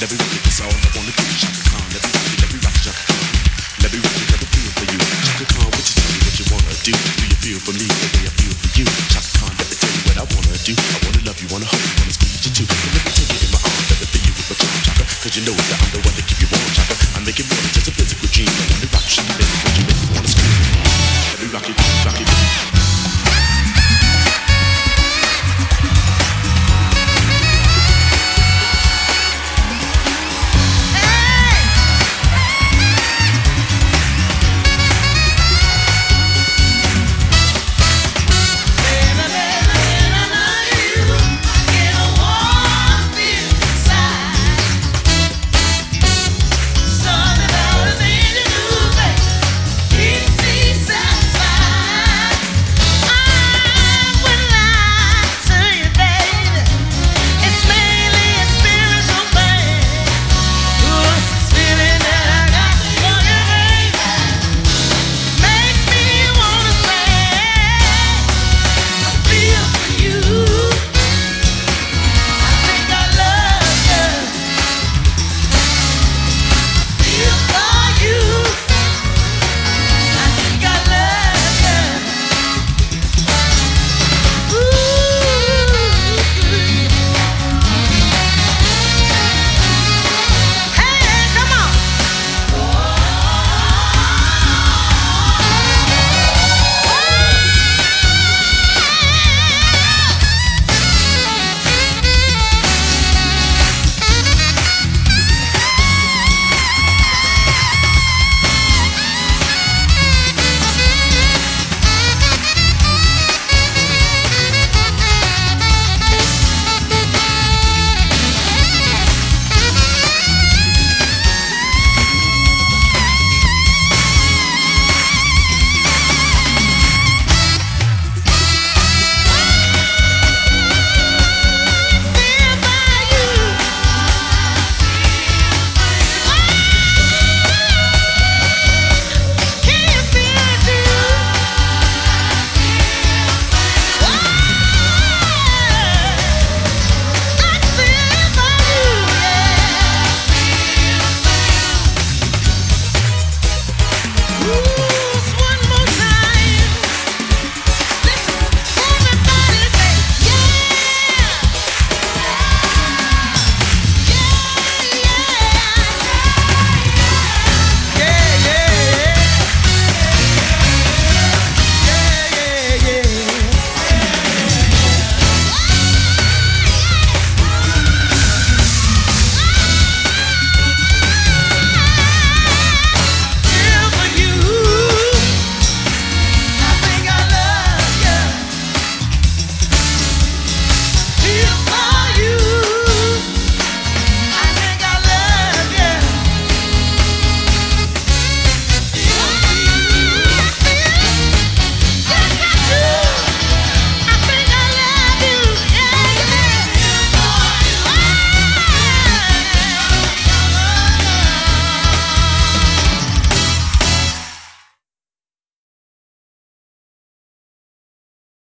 Let me rock it, that's all I wanna do. Chaka Khan, let me rock it, let me rock it, Chaka Khan. Let me rock it, let me feel for you. Chaka Khan, what you tell me what you wanna do? Do you feel for me the way I feel for you? Chaka Khan, let me tell you what I wanna do. I wanna love you, wanna hug you, wanna squeeze you too. And let me take you in my arms, let me feel you with my chaka chaka. Cause you know that I'm the one that keep you warm, chaka. I make it more than just a physical dream. I wanna rock you, baby,